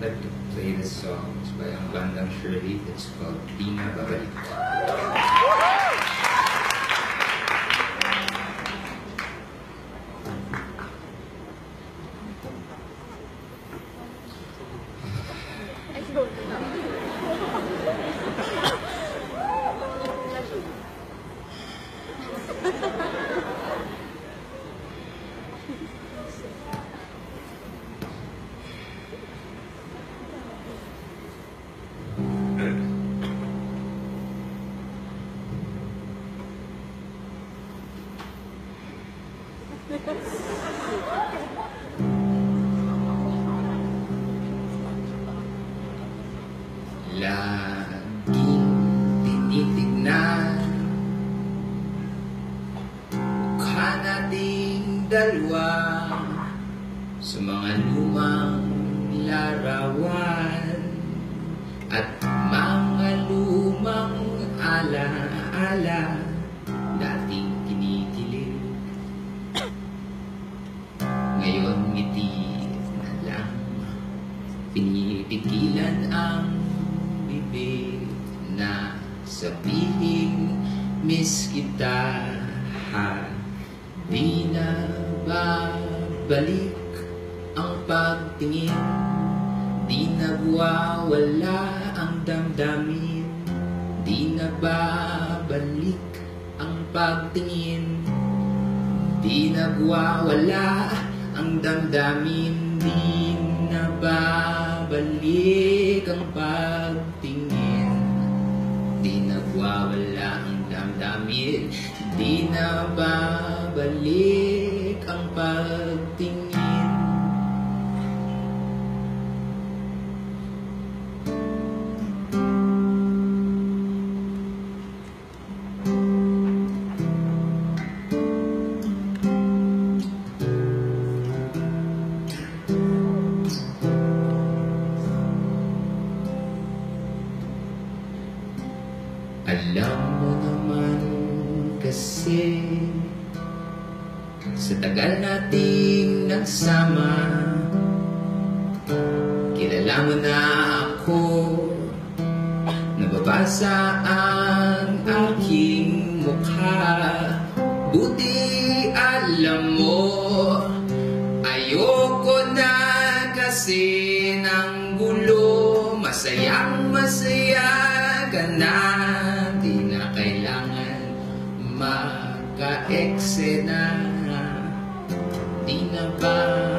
I like to play this song. It's by Ang Shirley. It's called Dina Babalik. Laging tinitignan. Mukha nating dalawa Sa mga lumang larawan Pinipigilan ang bibig na sabihin Miss kita ha? Di na babalik ang pagtingin. Di na buwawala ang damdamin. Di na babalik ang pagtingin. Di na buwawala ang damdamin. Di na babalik ang pagtingin. Di na buwawala ang damdamin. Di na babalik ang pagtingin Alam mo naman kasi Sa tagal nating nagsama Kilala mo na ako. Nababasa ang aking mukha. Buti alam mo Ayoko na kasi ng gulo. Masayang masaya ka na maka-eksena Di na babalik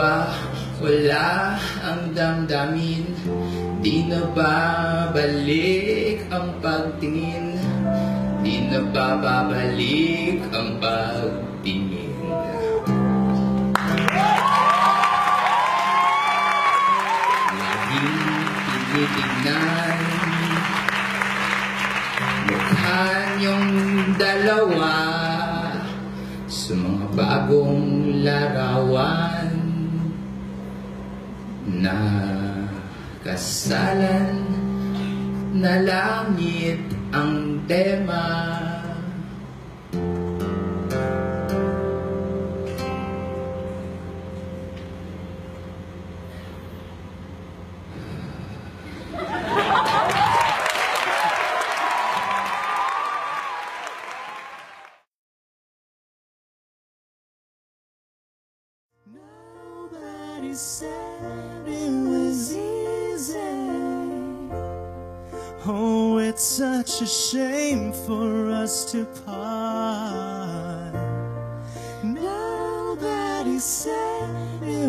Di nagwawala ang damdamin. Di na babalik ang pagtingin? Di na babalik ang pagtingin? Laging tinitignan inyong dalawa sa mga bagong larawan na kasalan na langit ang tema. It was easy. Oh, it's such a shame for us to part. Nobody said it